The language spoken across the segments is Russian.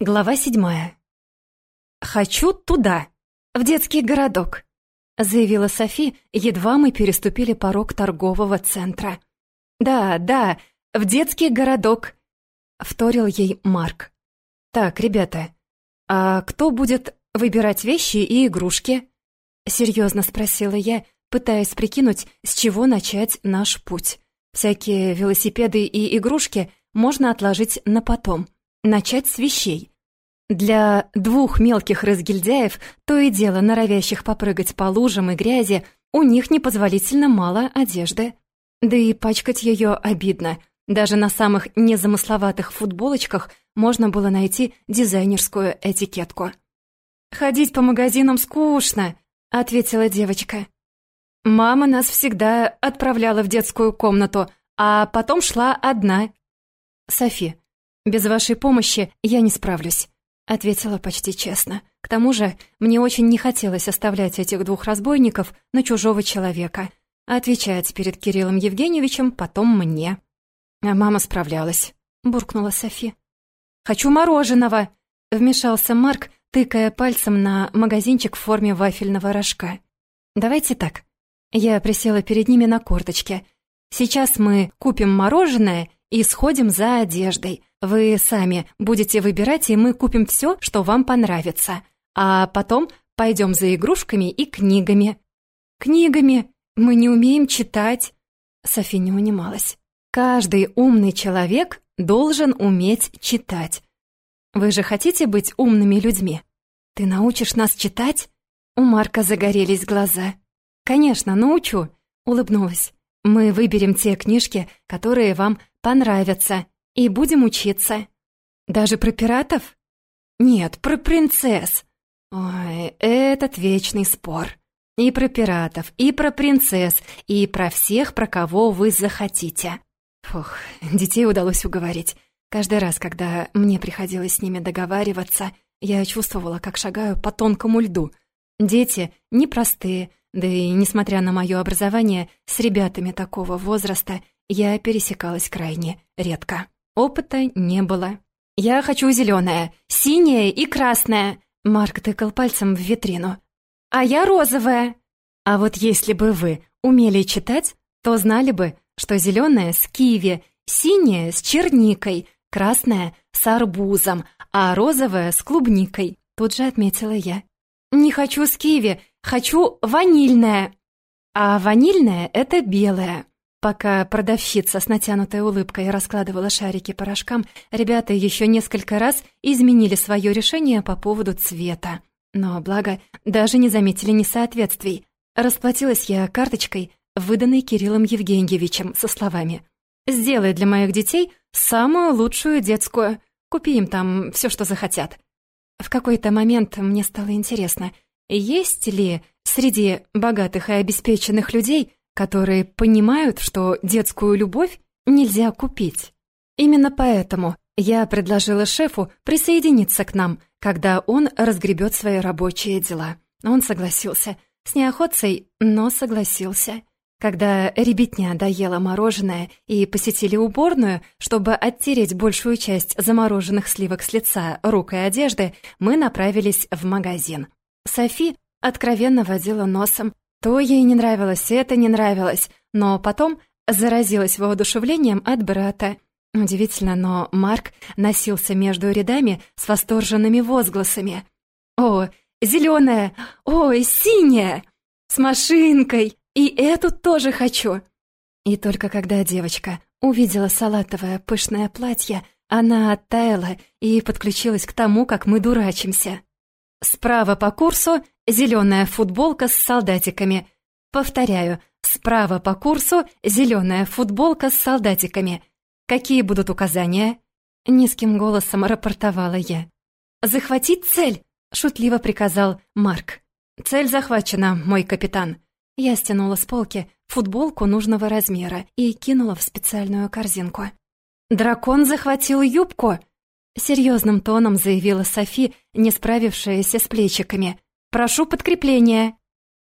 Глава седьмая. «Хочу туда, в детский городок», — заявила Софи, едва мы переступили порог торгового центра. «Да, да, в детский городок», — вторил ей Марк. «Так, ребята, а кто будет выбирать вещи и игрушки?» — серьезно спросила я, пытаясь прикинуть, с чего начать наш путь. Всякие велосипеды и игрушки можно отложить на потом — Начать с вещей. Для двух мелких разгильдяев, то и дело норовящих попрыгать по лужам и грязи, у них непозволительно мало одежды. Да и пачкать ее обидно. Даже на самых незамысловатых футболочках можно было найти дизайнерскую этикетку. «Ходить по магазинам скучно», — ответила девочка. «Мама нас всегда отправляла в детскую комнату, а потом шла одна». «Софи, «Без вашей помощи я не справлюсь», — ответила почти честно. К тому же мне очень не хотелось оставлять этих двух разбойников на чужого человека, отвечать перед Кириллом Евгеньевичем потом мне. А мама справлялась, буркнула Софи. «Хочу мороженого!» — вмешался Марк, тыкая пальцем на магазинчик в форме вафельного рожка. «Давайте так». Я присела перед ними на корточке. «Сейчас мы купим мороженое и сходим за одеждой. Вы сами будете выбирать, и мы купим все, что вам понравится. А потом пойдем за игрушками и книгами». «Книгами? Мы не умеем читать». Софи не унималась. «Каждый умный человек должен уметь читать. Вы же хотите быть умными людьми? Ты научишь нас читать?» У Марка загорелись глаза. «Конечно, научу», — улыбнулась. «Мы выберем те книжки, которые вам понравятся, и будем учиться. Даже про пиратов? Нет, про принцесс. Ой, этот вечный спор. И про пиратов, и про принцесс, и про всех, про кого вы захотите. Фух, детей удалось уговорить. Каждый раз, когда мне приходилось с ними договариваться, я чувствовала, как шагаю по тонкому льду. Дети непростые, да и, несмотря на мое образование, с ребятами такого возраста я пересекалась крайне редко. Опыта не было. «Я хочу зеленое, синее и красное!» Марк тыкал пальцем в витрину. «А я розовая!» А вот если бы вы умели читать, то знали бы, что зеленое с киви, синее с черникой, красное с арбузом, а розовое с клубникой. Тут же отметила я. «Не хочу с киви, хочу ванильное!» А ванильное — это белое. Пока продавщица с натянутой улыбкой раскладывала шарики порошкам, ребята еще несколько раз изменили свое решение по поводу цвета. Но, благо, даже не заметили несоответствий. Расплатилась я карточкой, выданной Кириллом Евгеньевичем, со словами «Сделай для моих детей самую лучшую детскую. Купи им там все, что захотят». В какой-то момент мне стало интересно, есть ли среди богатых и обеспеченных людей которые понимают, что детскую любовь нельзя купить. Именно поэтому я предложила шефу присоединиться к нам, когда он разгребет свои рабочие дела. Он согласился. С неохотцей, но согласился. Когда ребятня доела мороженое и посетили уборную, чтобы оттереть большую часть замороженных сливок с лица, рук и одежды, мы направились в магазин. Софи откровенно водила носом, то ей не нравилось, это не нравилось, но потом заразилась воодушевлением от брата. Удивительно, но Марк носился между рядами с восторженными возгласами. «О, зеленая! Ой, синяя! С машинкой! И эту тоже хочу!» И только когда девочка увидела салатовое пышное платье, она оттаяла и подключилась к тому, как мы дурачимся. Справа по курсу зеленая футболка с солдатиками. Повторяю, справа по курсу зеленая футболка с солдатиками. Какие будут указания? Низким голосом рапортовала я. «Захватить цель!» — шутливо приказал Марк. «Цель захвачена, мой капитан». Я стянула с полки футболку нужного размера и кинула в специальную корзинку. «Дракон захватил юбку!» Серьезным тоном заявила Софи, не справившаяся с плечиками. «Прошу подкрепления!»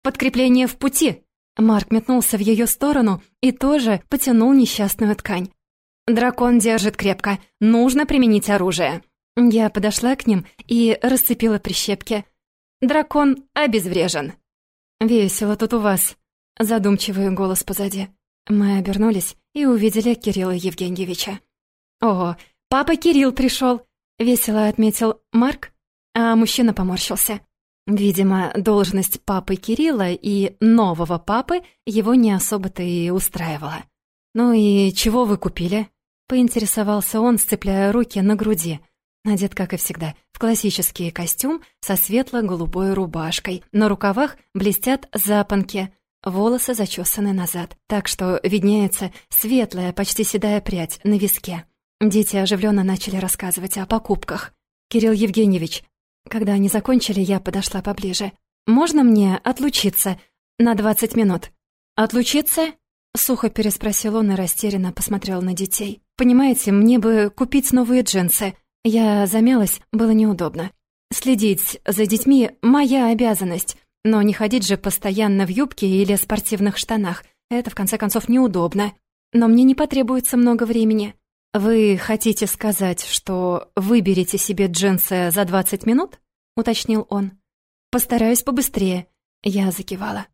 «Подкрепление в пути!» Марк метнулся в ее сторону и тоже потянул несчастную ткань. «Дракон держит крепко. Нужно применить оружие». Я подошла к ним и расцепила прищепки. Дракон обезврежен. «Весело тут у вас», — задумчивый голос позади. Мы обернулись и увидели Кирилла Евгеньевича. «О, папа Кирилл пришел!» — весело отметил Марк, а мужчина поморщился. Видимо, должность папы Кирилла и нового папы его не особо-то и устраивала. «Ну и чего вы купили?» — поинтересовался он, сцепляя руки на груди. Надет, как и всегда, в классический костюм со светло-голубой рубашкой. На рукавах блестят запонки, волосы зачесаны назад, так что виднеется светлая, почти седая прядь на виске. Дети оживленно начали рассказывать о покупках. «Кирилл Евгеньевич, когда они закончили, я подошла поближе. «Можно мне отлучиться на двадцать минут?» «Отлучиться?» — сухо переспросил он и растерянно посмотрел на детей. «Понимаете, мне бы купить новые джинсы. Я замялась, было неудобно. Следить за детьми — моя обязанность, но не ходить же постоянно в юбке или спортивных штанах. Это, в конце концов, неудобно. Но мне не потребуется много времени. «Вы хотите сказать, что выберете себе джинсы за 20 минут?» — уточнил он. «Постараюсь побыстрее», — я закивала.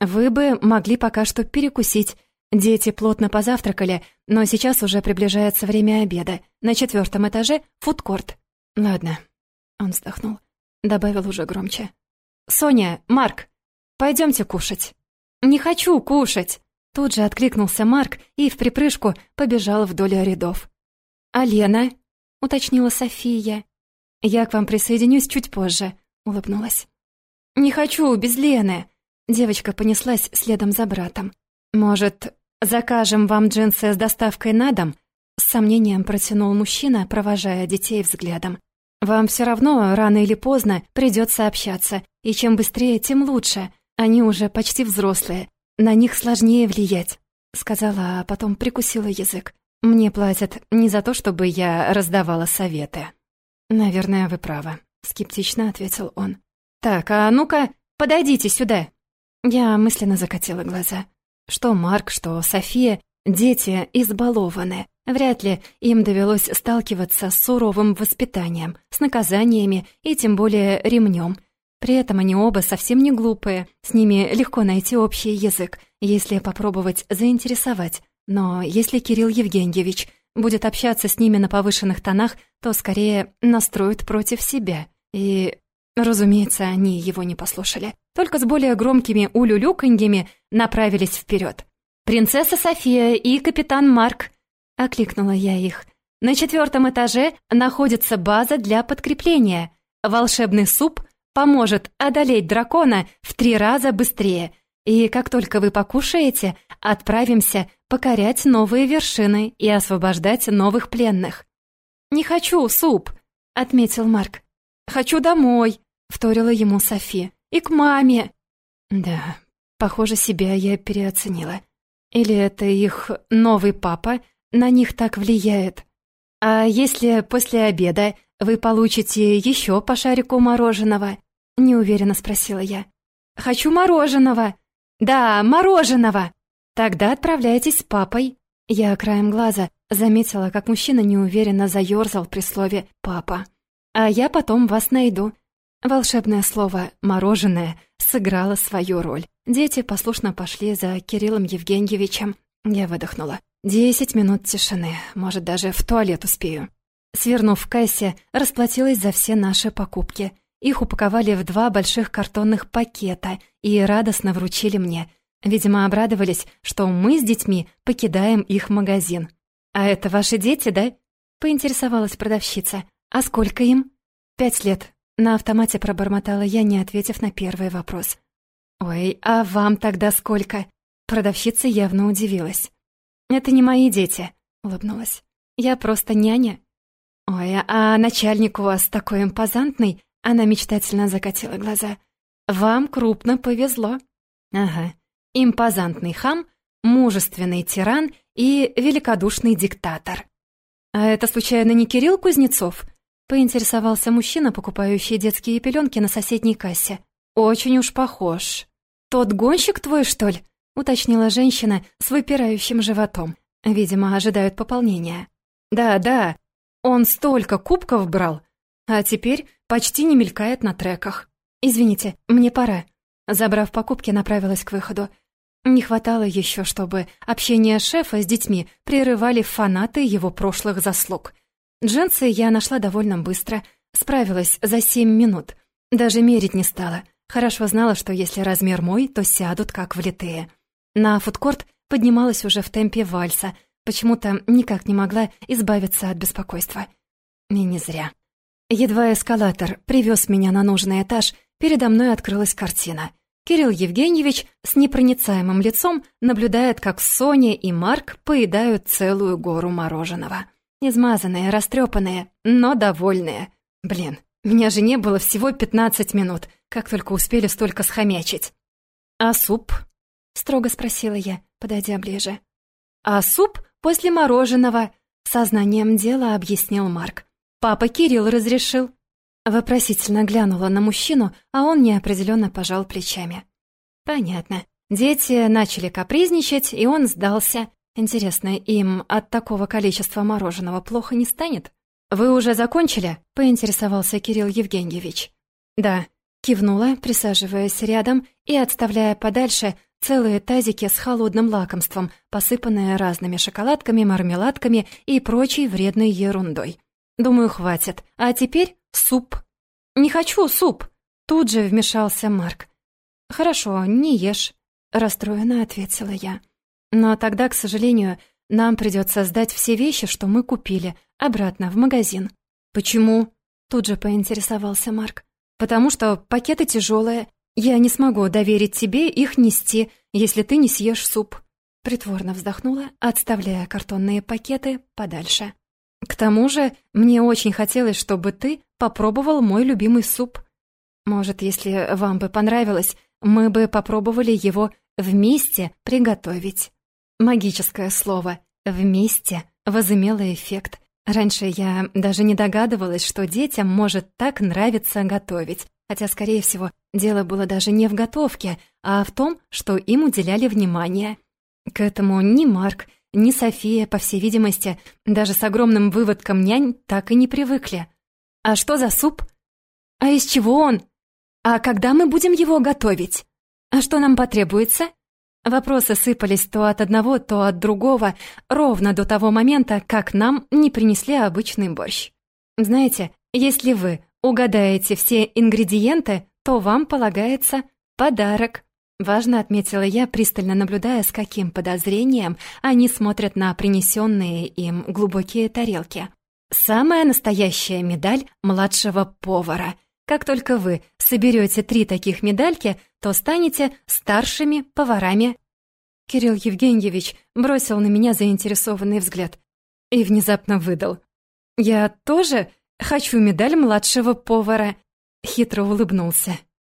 «Вы бы могли пока что перекусить. Дети плотно позавтракали, но сейчас уже приближается время обеда. На четвертом этаже — фудкорт». «Ладно», — он вздохнул. Добавил уже громче. «Соня, Марк, пойдемте кушать». «Не хочу кушать!» Тут же откликнулся Марк и в припрыжку побежал вдоль рядов. «А Лена?» — уточнила София. «Я к вам присоединюсь чуть позже», — улыбнулась. «Не хочу, без Лены!» Девочка понеслась следом за братом. «Может, закажем вам джинсы с доставкой на дом?» С сомнением протянул мужчина, провожая детей взглядом. «Вам все равно, рано или поздно, придется общаться, и чем быстрее, тем лучше. Они уже почти взрослые, на них сложнее влиять», — сказала, а потом прикусила язык. «Мне платят не за то, чтобы я раздавала советы». «Наверное, вы правы», — скептично ответил он. «Так, а ну-ка, подойдите сюда!» Я мысленно закатила глаза. Что Марк, что София, дети избалованы. Вряд ли им довелось сталкиваться с суровым воспитанием, с наказаниями и тем более ремнем — при этом они оба совсем не глупые, с ними легко найти общий язык, если попробовать заинтересовать. Но если Кирилл Евгеньевич будет общаться с ними на повышенных тонах, то скорее настроит против себя. И, разумеется, они его не послушали. Только с более громкими улюлюканьями направились вперед. «Принцесса София и капитан Марк!» — окликнула я их. «На четвертом этаже находится база для подкрепления. Волшебный суп поможет одолеть дракона в три раза быстрее. И как только вы покушаете, отправимся покорять новые вершины и освобождать новых пленных. «Не хочу суп», — отметил Марк. «Хочу домой», — вторила ему Софи. «И к маме». Да, похоже, себя я переоценила. Или это их новый папа на них так влияет? А если после обеда вы получите еще по шарику мороженого? Неуверенно спросила я. «Хочу мороженого!» «Да, мороженого!» «Тогда отправляйтесь с папой». Я краем глаза заметила, как мужчина неуверенно заёрзал при слове «папа». «А я потом вас найду». Волшебное слово «мороженое» сыграло свою роль. Дети послушно пошли за Кириллом Евгеньевичем. Я выдохнула. Десять минут тишины, может, даже в туалет успею. Свернув в кассе, расплатилась за все наши покупки — их упаковали в два больших картонных пакета и радостно вручили мне. Видимо, обрадовались, что мы с детьми покидаем их магазин. «А это ваши дети, да?» — поинтересовалась продавщица. «А сколько им?» «Пять лет». На автомате пробормотала я, не ответив на первый вопрос. «Ой, а вам тогда сколько?» Продавщица явно удивилась. «Это не мои дети», — улыбнулась. «Я просто няня». «Ой, а начальник у вас такой импозантный, она мечтательно закатила глаза. «Вам крупно повезло». «Ага. Импозантный хам, мужественный тиран и великодушный диктатор». «А это, случайно, не Кирилл Кузнецов?» — поинтересовался мужчина, покупающий детские пеленки на соседней кассе. «Очень уж похож». «Тот гонщик твой, что ли?» — уточнила женщина с выпирающим животом. Видимо, ожидают пополнения. «Да, да, Он столько кубков брал, а теперь почти не мелькает на треках. Извините, мне пора. Забрав покупки, направилась к выходу. Не хватало еще, чтобы общение шефа с детьми прерывали фанаты его прошлых заслуг. Джинсы я нашла довольно быстро, справилась за семь минут. Даже мерить не стала. Хорошо знала, что если размер мой, то сядут как влитые. На фудкорт поднималась уже в темпе вальса, почему-то никак не могла избавиться от беспокойства. И не зря. Едва эскалатор привез меня на нужный этаж, передо мной открылась картина. Кирилл Евгеньевич с непроницаемым лицом наблюдает, как Соня и Марк поедают целую гору мороженого. Измазанные, растрепанные, но довольные. Блин, меня же не было всего 15 минут, как только успели столько схомячить. «А суп?» — строго спросила я, подойдя ближе. «А суп после мороженого», — сознанием дела объяснил Марк. «Папа Кирилл разрешил». Вопросительно глянула на мужчину, а он неопределенно пожал плечами. «Понятно. Дети начали капризничать, и он сдался. Интересно, им от такого количества мороженого плохо не станет?» «Вы уже закончили?» — поинтересовался Кирилл Евгеньевич. «Да», — кивнула, присаживаясь рядом и отставляя подальше целые тазики с холодным лакомством, посыпанные разными шоколадками, мармеладками и прочей вредной ерундой. «Думаю, хватит. А теперь суп». «Не хочу суп!» Тут же вмешался Марк. «Хорошо, не ешь», — расстроенно ответила я. «Но тогда, к сожалению, нам придется сдать все вещи, что мы купили, обратно в магазин». «Почему?» — тут же поинтересовался Марк. «Потому что пакеты тяжелые. Я не смогу доверить тебе их нести, если ты не съешь суп». Притворно вздохнула, отставляя картонные пакеты подальше. «К тому же мне очень хотелось, чтобы ты попробовал мой любимый суп. Может, если вам бы понравилось, мы бы попробовали его вместе приготовить». Магическое слово «вместе» возымело эффект. Раньше я даже не догадывалась, что детям может так нравиться готовить. Хотя, скорее всего, дело было даже не в готовке, а в том, что им уделяли внимание. К этому ни Марк, ни София, по всей видимости, даже с огромным выводком нянь так и не привыкли. «А что за суп? А из чего он? А когда мы будем его готовить? А что нам потребуется?» Вопросы сыпались то от одного, то от другого, ровно до того момента, как нам не принесли обычный борщ. Знаете, если вы угадаете все ингредиенты, то вам полагается подарок. Важно отметила я, пристально наблюдая, с каким подозрением они смотрят на принесенные им глубокие тарелки. Самая настоящая медаль младшего повара. Как только вы соберете три таких медальки, то станете старшими поварами. Кирилл Евгеньевич бросил на меня заинтересованный взгляд и внезапно выдал. «Я тоже хочу медаль младшего повара», хитро улыбнулся.